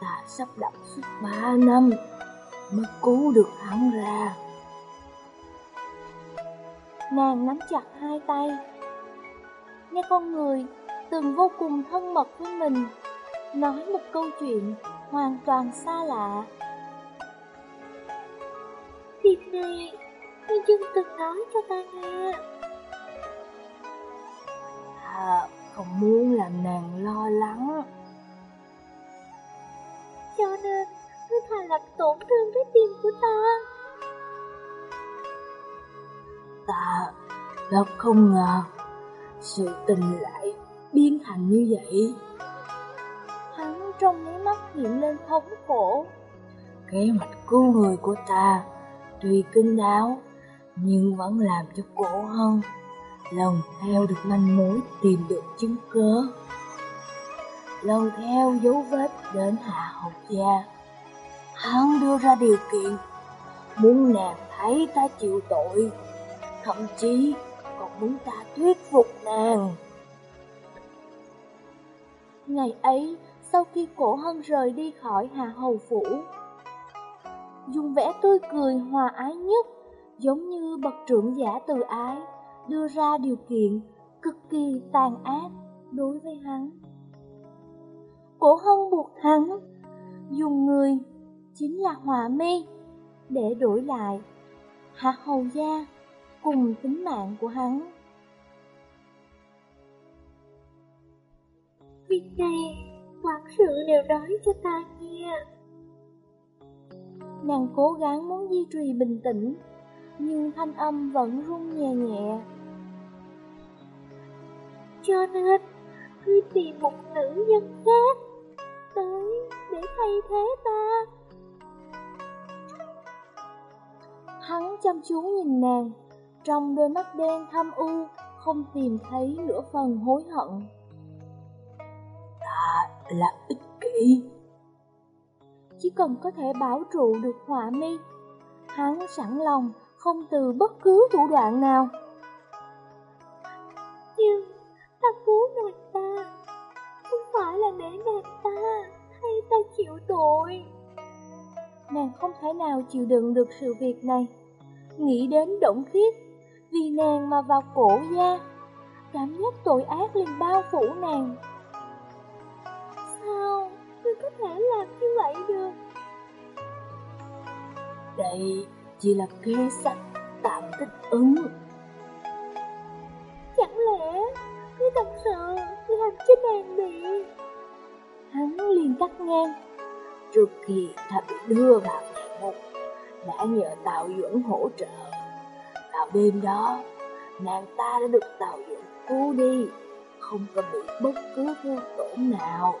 Ta sắp đặt suốt ba năm mới cứu được hắn ra. Nàng nắm chặt hai tay. Nghe con người từng vô cùng thân mật với mình nói một câu chuyện hoàn toàn xa lạ. Việc này, ngươi chưa từng nói cho ta nghe. Ta không muốn làm nàng lo lắng. Cho nên, ngươi thà làm tổn thương trái tim của ta. Ta thật không ngờ sự tình lại biến thành như vậy. Hắn trong nháy mắt hiện lên thống khổ. Kế hoạch cứu người của ta tuy kinh đáo nhưng vẫn làm cho cổ hơn lần theo được manh mối tìm được chứng cớ lần theo dấu vết đến hạ hậu gia hắn đưa ra điều kiện muốn nàng thấy ta chịu tội thậm chí muốn ta thuyết phục nàng ngày ấy, sau khi cổ hân rời đi khỏi Hà hầu phủ, dùng vẻ tươi cười hòa ái nhất, giống như bậc trưởng giả từ ái, đưa ra điều kiện cực kỳ tàn ác đối với hắn. Cổ hân buộc hắn dùng người chính là Hòa mi để đổi lại hạt hầu gia cùng tính mạng của hắn. Việc này quản sự đều nói cho ta nghe. Nàng cố gắng muốn duy trì bình tĩnh, nhưng thanh âm vẫn run nhẹ nhẹ. Cho nên, cứ tìm một nữ nhân khác tới để thay thế ta. Hắn chăm chú nhìn nàng, trong đôi mắt đen thâm u, không tìm thấy nửa phần hối hận. Ta là ích kỷ. Chỉ cần có thể bảo trụ được họa mi, hắn sẵn lòng không từ bất cứ thủ đoạn nào. Nhưng ta cứu nàng ta, không phải là để nàng ta hay ta chịu tội. Nàng không thể nào chịu đựng được sự việc này. Nghĩ đến động khiết, vì nàng mà vào cổ gia, cảm giác tội ác liền bao phủ nàng. Sao ngươi có thể làm như vậy được? Đây chỉ là kế sách tạm thích ứng. Chẳng lẽ ngươi thật sự làm cho nàng bị... Hắn liền cắt ngang. Trước khi ta bị đưa vào nhà ngục, đã nhờ tạo dưỡng hỗ trợ. Vào đêm đó, nàng ta đã được Tào dựng cứu đi, không có bị bất cứ thương tổn nào.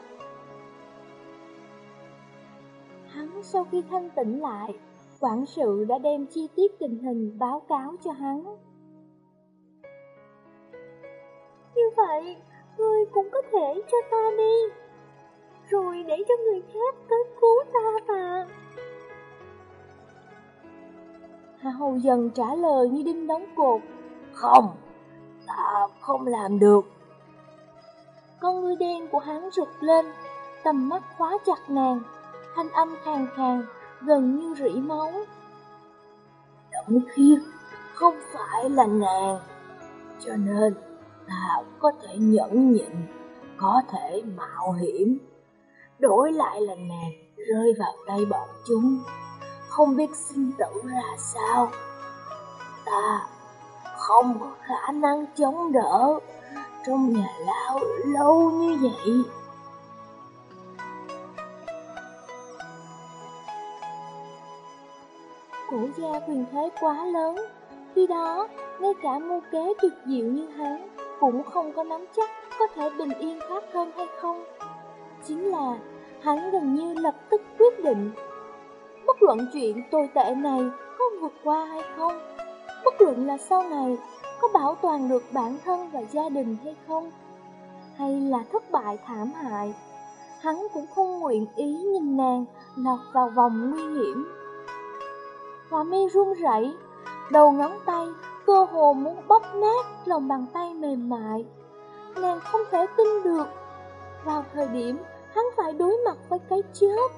Hắn sau khi thanh tỉnh lại, quản sự đã đem chi tiết tình hình báo cáo cho hắn. Như vậy, ngươi cũng có thể cho ta đi, rồi để cho người khác tới cứu ta mà. Hà Hầu dần trả lời như đinh đóng cột. Không, ta không làm được. Con ngươi đen của hắn rụt lên, tầm mắt khóa chặt nàng, thanh âm khàn khàn, gần như rỉ máu. động khiết không phải là nàng, cho nên ta có thể nhẫn nhịn, có thể mạo hiểm. Đổi lại là nàng rơi vào tay bọn chúng, không biết sinh tử ra sao. Ta không có khả năng chống đỡ trong nhà lao lâu như vậy. Cổ gia quyền thế quá lớn, khi đó ngay cả mưu kế tuyệt diệu như hắn cũng không có nắm chắc có thể bình yên thoát thân hay không. Chính là hắn gần như lập tức quyết định, bất luận chuyện tồi tệ này có vượt qua hay không, bất luận là sau này có bảo toàn được bản thân và gia đình hay không, hay là thất bại thảm hại, hắn cũng không nguyện ý nhìn nàng lọt vào vòng nguy hiểm. Hòa mi run rẩy, đầu ngón tay cơ hồ muốn bóp nát lòng bàn tay mềm mại. Nàng không thể tin được, vào thời điểm hắn phải đối mặt với cái chết,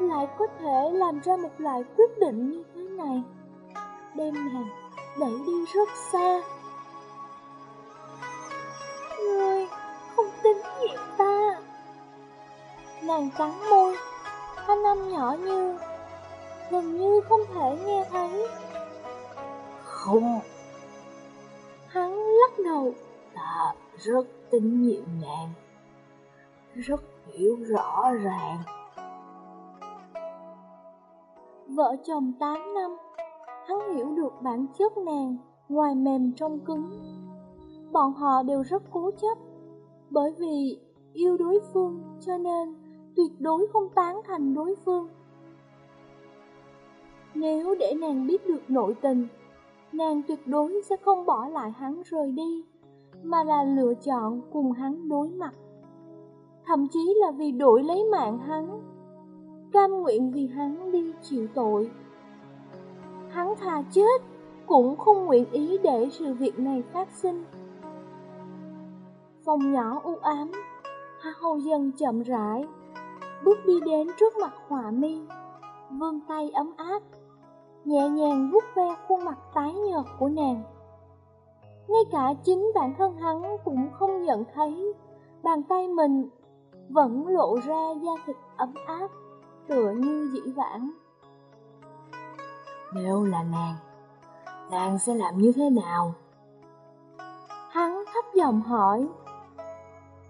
lại có thể làm ra một loại quyết định như thế này, đem nàng đẩy đi rất xa. Ngươi không tin nhiệm ta. Nàng cắn môi, thanh âm nhỏ như gần như không thể nghe thấy. Không. Hắn lắc đầu. Ta rất tín nhiệm nàng, rất hiểu rõ ràng. Vợ chồng 8 năm, hắn hiểu được bản chất nàng ngoài mềm trong cứng. Bọn họ đều rất cố chấp, bởi vì yêu đối phương cho nên tuyệt đối không tán thành đối phương. Nếu để nàng biết được nội tình, nàng tuyệt đối sẽ không bỏ lại hắn rời đi, mà là lựa chọn cùng hắn đối mặt. Thậm chí là vì đổi lấy mạng hắn, cam nguyện vì hắn đi chịu tội. Hắn thà chết, cũng không nguyện ý để sự việc này phát sinh. Phòng nhỏ u ám, Hà Hầu dần chậm rãi, bước đi đến trước mặt Họa Mi, vươn tay ấm áp, nhẹ nhàng vuốt ve khuôn mặt tái nhợt của nàng. Ngay cả chính bản thân hắn cũng không nhận thấy, bàn tay mình vẫn lộ ra da thịt ấm áp, tựa như dĩ vãng. Nếu là nàng, nàng sẽ làm như thế nào? Hắn thấp giọng hỏi.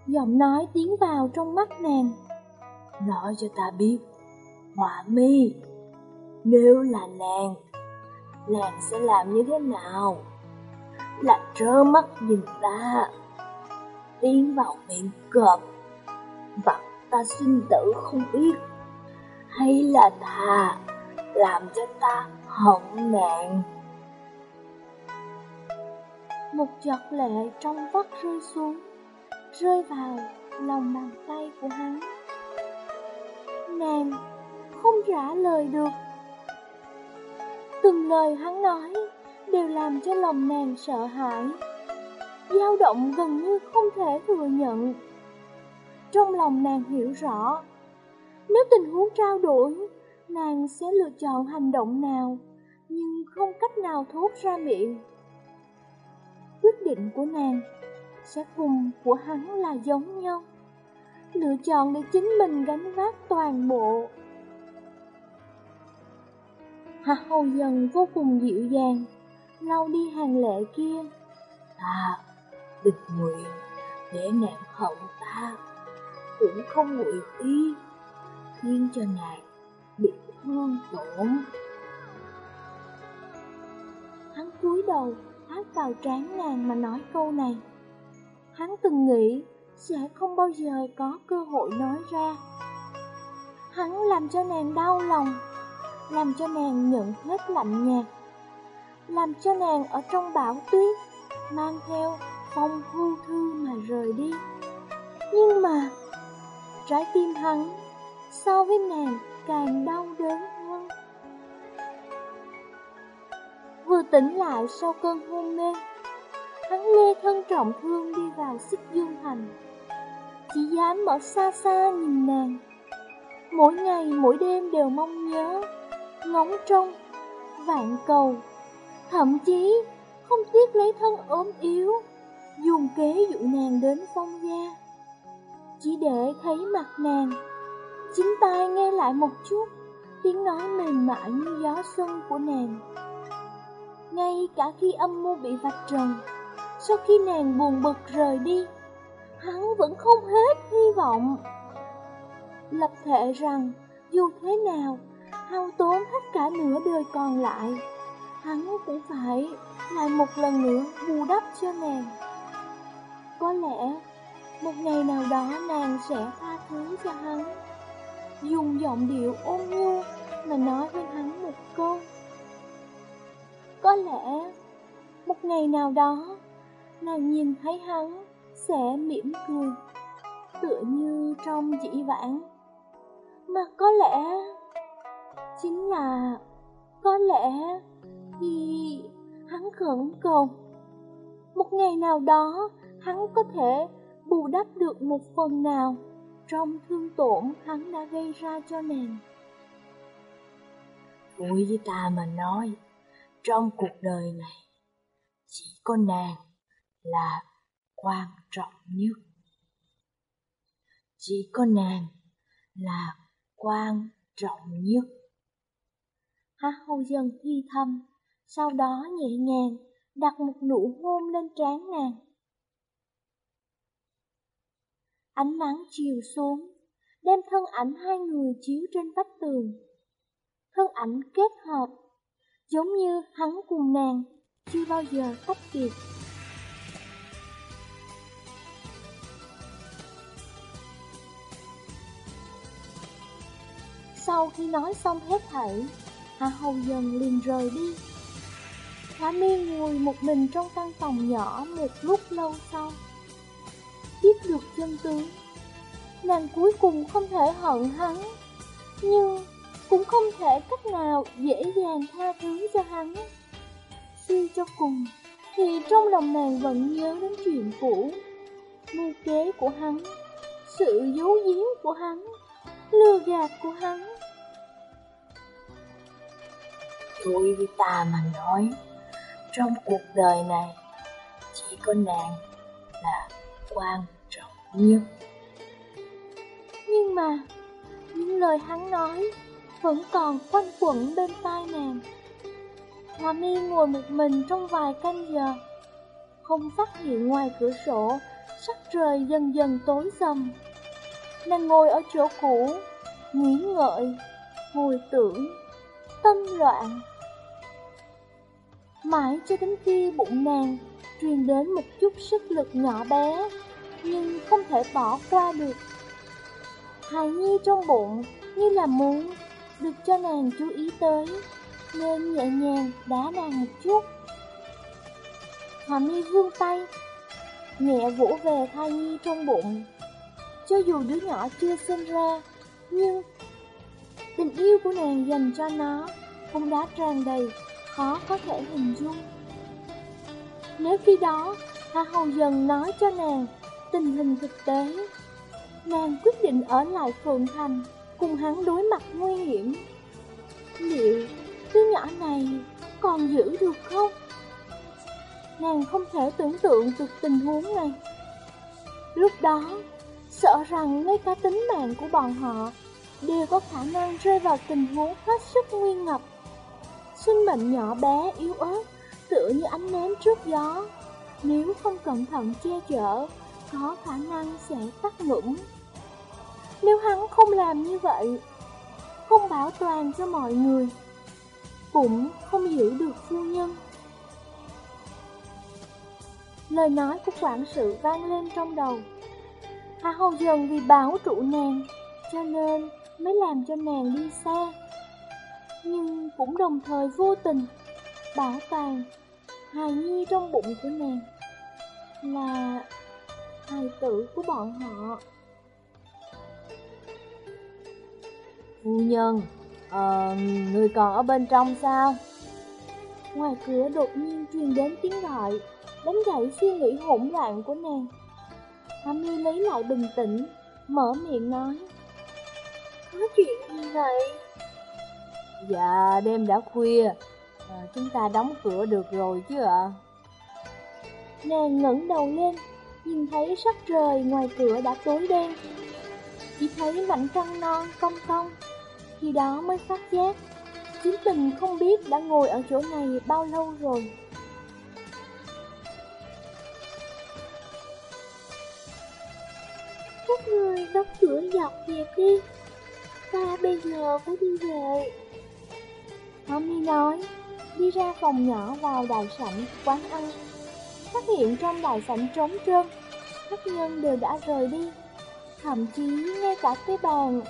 Giọng nói tiến vào trong mắt nàng. Nói cho ta biết, họa mi, nếu là nàng, nàng sẽ làm như thế nào? Là trơ mắt nhìn ta, tiến vào miệng cọp, và ta sinh tử không biết, hay là thà làm cho ta hận nạn. Một giọt lệ trong vắt rơi xuống, rơi vào lòng bàn tay của hắn. Nàng không trả lời được. Từng lời hắn nói đều làm cho lòng nàng sợ hãi, dao động gần như không thể thừa nhận. Trong lòng nàng hiểu rõ, nếu tình huống trao đổi, nàng sẽ lựa chọn hành động nào, nhưng không cách nào thốt ra miệng. Quyết định của nàng sẽ cùng của hắn là giống nhau, lựa chọn để chính mình gánh vác toàn bộ. Hạ hầu dần vô cùng dịu dàng, lau đi hàng lệ kia. Ta đừng nguyện để nạn hậu ta, cũng không nguyện y khiến cho nàng bị thương tổn. Hắn cúi đầu hát vào trán nàng mà nói câu này. Hắn từng nghĩ sẽ không bao giờ có cơ hội nói ra. Hắn làm cho nàng đau lòng, làm cho nàng nhận hết lạnh nhạt, làm cho nàng ở trong bão tuyết, mang theo phong hưu thư mà rời đi. Nhưng mà, trái tim hắn so với nàng càng đau đớn hơn. Vừa tỉnh lại sau cơn hôn mê, hắn lê thân trọng thương đi vào xích dương thành. Chỉ dám ở xa xa nhìn nàng, mỗi ngày mỗi đêm đều mong nhớ, ngóng trông, vạn cầu, thậm chí không tiếc lấy thân ốm yếu, dùng kế dụ nàng đến phong gia. Chỉ để thấy mặt nàng, chính tai nghe lại một chút tiếng nói mềm mại như gió xuân của nàng. Ngay cả khi âm mưu bị vạch trần, sau khi nàng buồn bực rời đi, hắn vẫn không hết hy vọng. Lập thể rằng, dù thế nào, hao tốn hết cả nửa đời còn lại, hắn cũng phải lại một lần nữa bù đắp cho nàng. Có lẽ, một ngày nào đó nàng sẽ tha thứ cho hắn, dùng giọng điệu ôn nhu mà nói với hắn một câu. Có lẽ, một ngày nào đó, nàng nhìn thấy hắn sẽ mỉm cười, tựa như trong dĩ vãng. Mà có lẽ, chính là, có lẽ thì hắn khẩn cầu. Một ngày nào đó, hắn có thể bù đắp được một phần nào trong thương tổn hắn đã gây ra cho nàng. Vui với ta mà nói, trong cuộc đời này, chỉ có nàng là quan trọng nhất. Chỉ có nàng là quan trọng nhất. Hát hô dân thi thâm, sau đó nhẹ nhàng đặt một nụ hôn lên trán nàng. Ánh nắng chiều xuống, đem thân ảnh hai người chiếu trên vách tường. Thân ảnh kết hợp, giống như hắn cùng nàng, chưa bao giờ tách biệt. Sau khi nói xong hết thảy, Hạ Hầu dần liền rời đi. Hạ Mi ngồi một mình trong căn phòng nhỏ một lúc lâu sau. Biết được chân tướng, nàng cuối cùng không thể hận hắn, nhưng cũng không thể cách nào dễ dàng tha thứ cho hắn. Suy cho cùng, thì trong lòng nàng vẫn nhớ đến chuyện cũ, mưu kế của hắn, sự giấu giếm của hắn, lừa gạt của hắn. Đối với ta mà nói, trong cuộc đời này, chỉ có nàng là quan trọng nhất. Nhưng mà, những lời hắn nói vẫn còn quanh quẩn bên tai nàng. Hòa mi ngồi một mình trong vài canh giờ, không phát hiện ngoài cửa sổ, sắc trời dần dần tối dần. Nàng ngồi ở chỗ cũ, nghĩ ngợi, hồi tưởng, tâm loạn. Mãi cho đến khi bụng nàng truyền đến một chút sức lực nhỏ bé, nhưng không thể bỏ qua được. Hài nhi trong bụng như là muốn được cho nàng chú ý tới, nên nhẹ nhàng đá nàng một chút. Hà mi vươn tay, nhẹ vỗ về thai nhi trong bụng. Cho dù đứa nhỏ chưa sinh ra, nhưng tình yêu của nàng dành cho nó cũng đã tràn đầy khó có thể hình dung. Nếu khi đó, Hạ Hầu Dần nói cho nàng tình hình thực tế, nàng quyết định ở lại Phượng Thành cùng hắn đối mặt nguy hiểm. Liệu đứa nhỏ này còn giữ được không? Nàng không thể tưởng tượng được tình huống này. Lúc đó, sợ rằng ngay cả tính mạng của bọn họ đều có khả năng rơi vào tình huống hết sức nguy ngập. Sinh mệnh nhỏ bé, yếu ớt, tựa như ánh nến trước gió. Nếu không cẩn thận che chở, có khả năng sẽ tắt ngưỡng. Nếu hắn không làm như vậy, không bảo toàn cho mọi người, cũng không giữ được phu nhân. Lời nói của quản sự vang lên trong đầu. Hà Hầu dần vì báo trụ nàng, cho nên mới làm cho nàng đi xa nhưng cũng đồng thời vô tình bảo toàn hài nhi trong bụng của nàng là hài tử của bọn họ. Phu nhân, ờ, người còn ở bên trong sao? Ngoài cửa đột nhiên truyền đến tiếng gọi, đánh gãy suy nghĩ hỗn loạn của nàng. Hà Mi lấy lại bình tĩnh, mở miệng nói. Có chuyện gì vậy? Dạ, đêm đã khuya, à, chúng ta đóng cửa được rồi chứ ạ? Nàng ngẩng đầu lên, nhìn thấy sắc trời ngoài cửa đã tối đen. Chỉ thấy mảnh trăng non cong cong, khi đó mới phát giác. Chính tình không biết đã ngồi ở chỗ này bao lâu rồi. Các người đóng cửa dọc dẹp đi, ta bây giờ phải đi về. Tommy nói, đi ra phòng nhỏ vào đại sảnh quán ăn. Phát hiện trong đại sảnh trống trơn, khách nhân đều đã rời đi. Thậm chí ngay cả cái bàn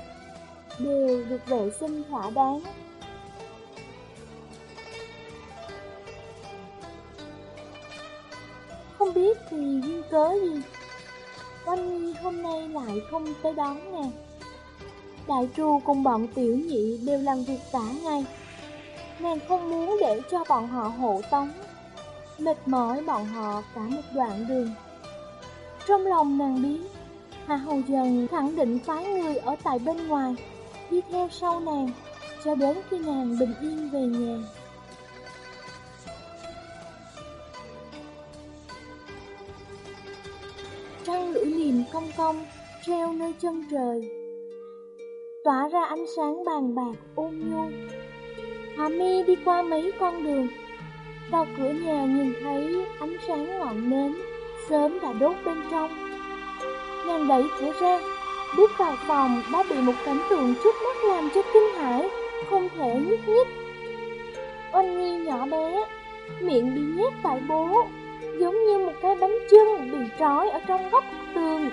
đều được vệ sinh thỏa đáng. Không biết vì duyên cớ gì, Quanh Nhi hôm nay lại không tới đón nè. Đại trù cùng bọn tiểu nhị đều làm việc cả ngày Nàng không muốn để cho bọn họ hộ tống. Mệt mỏi bọn họ cả một đoạn đường. Trong lòng nàng biết, Hà Hầu Dần khẳng định phái người ở tại bên ngoài, Đi theo sau nàng Cho đến khi nàng bình yên về nhà. Trăng lưỡi liềm cong cong, Treo nơi chân trời. Tỏa ra ánh sáng bàn bạc ôn nhu. Hạ Mi đi qua mấy con đường. Vào cửa nhà nhìn thấy ánh sáng ngọn nến, sớm đã đốt bên trong. Nàng đẩy cửa ra, bước vào phòng đã bị một cảnh tượng trước mắt làm cho kinh hãi, không thể nhúc nhích. Oanh Nhi nhỏ bé, miệng bị nhét tại bố, giống như một cái bánh chưng bị trói ở trong góc tường.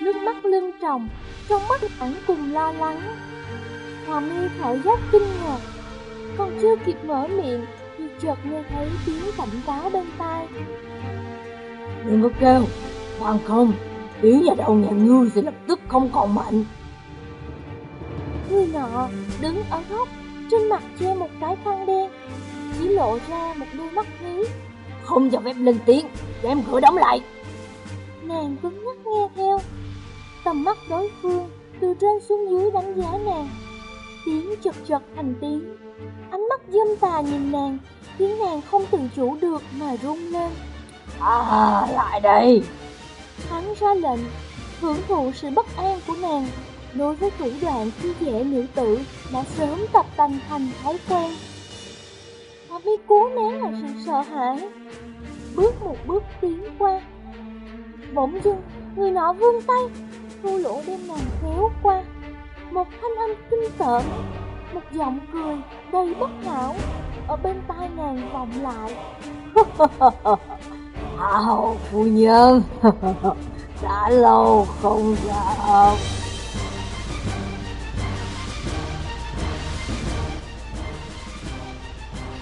Nước mắt lưng tròng, trong mắt ảnh cùng lo lắng. Hòa mi thở dốc kinh ngạc, còn chưa kịp mở miệng thì chợt nghe thấy tiếng cảnh cáo bên tai. Đừng có kêu, bằng không, tiểu nhà đầu nhà ngươi sẽ lập tức không còn mạnh. Người nọ đứng ở góc, trên mặt che một cái khăn đen, chỉ lộ ra một đôi mắt khí. Không cho phép lên tiếng, đem cửa đóng lại. Nàng cứng nhắc nghe theo, tầm mắt đối phương từ trên xuống dưới đánh giá nàng. Tiếng chật chật thành tiếng, ánh mắt dâm tà nhìn nàng, khiến nàng không tự chủ được mà run lên. À, lại đây. Hắn ra lệnh, hưởng thụ sự bất an của nàng, đối với thủ đoạn khi dễ nữ tử đã sớm tập tành thành thói quen. Họ biết cố nén lại sự sợ hãi, bước một bước tiến qua. Bỗng dưng, người nọ vươn tay, thu lỗ đem nàng kéo qua. Một thanh âm kinh tởm, một giọng cười đầy bất hảo ở bên tai nàng vọng lại. [laughs] Hậu phu nhân, [laughs] đã lâu không gặp.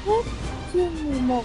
Hết chương 11